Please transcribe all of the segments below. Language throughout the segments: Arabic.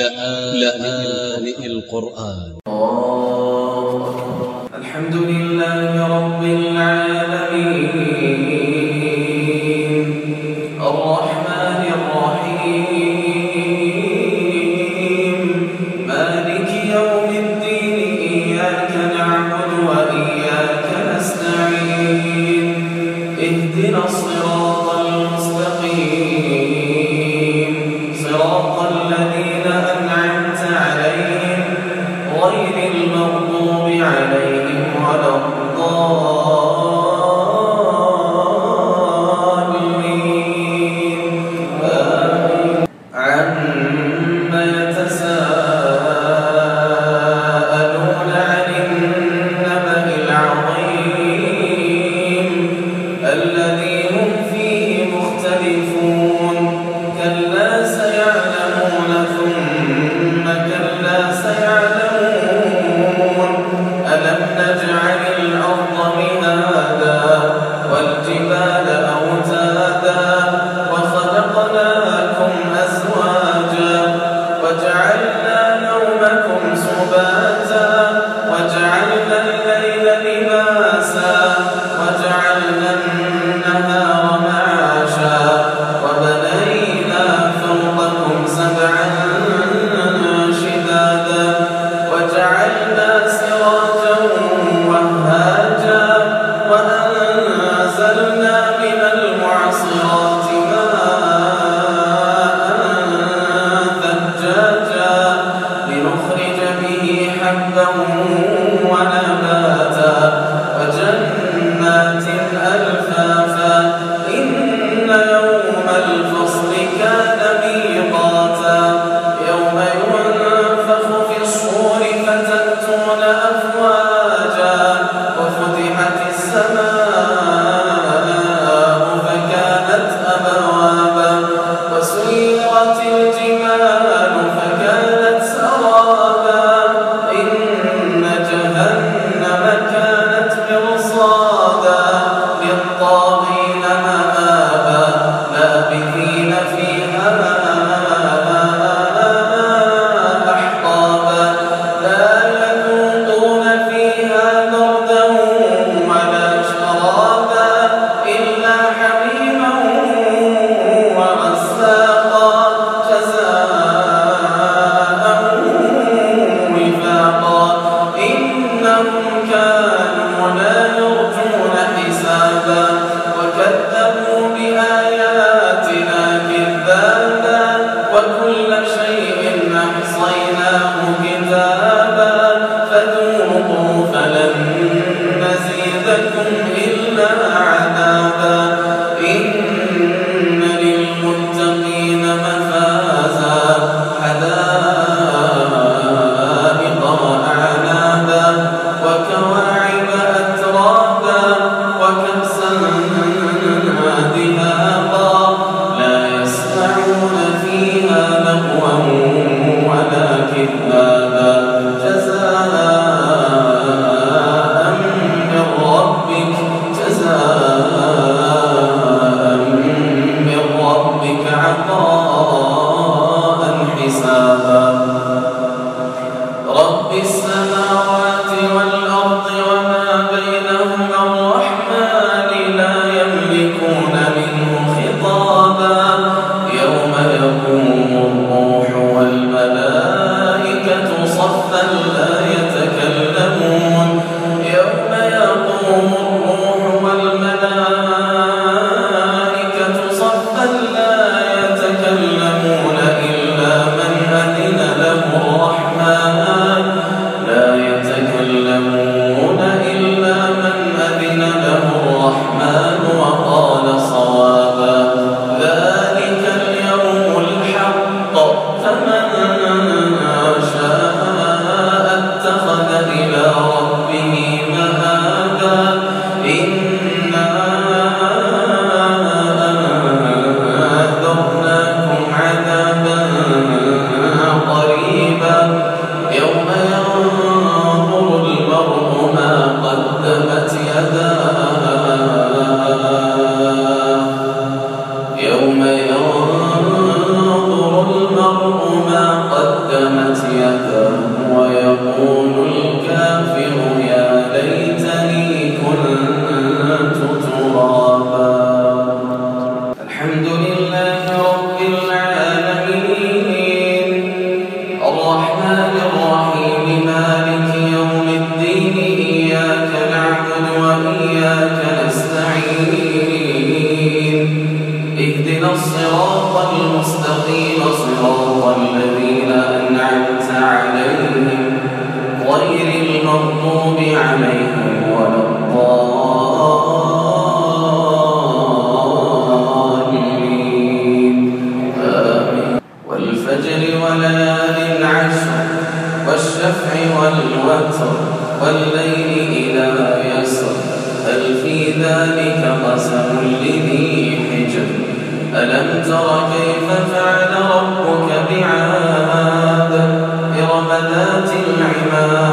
لآن القرآن. الحمد لله الصراط المستقيم صراط الذين أنعمت عليهم غير المغضوب عليهم ولا الضالين. والفجر وليال العشر والشفع والوتر والليل إذا يسر هل في ذلك قسم لذي ألم تر كيف فعل ربك بعاد إرم ذات العماد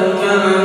كما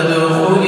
فادخلوا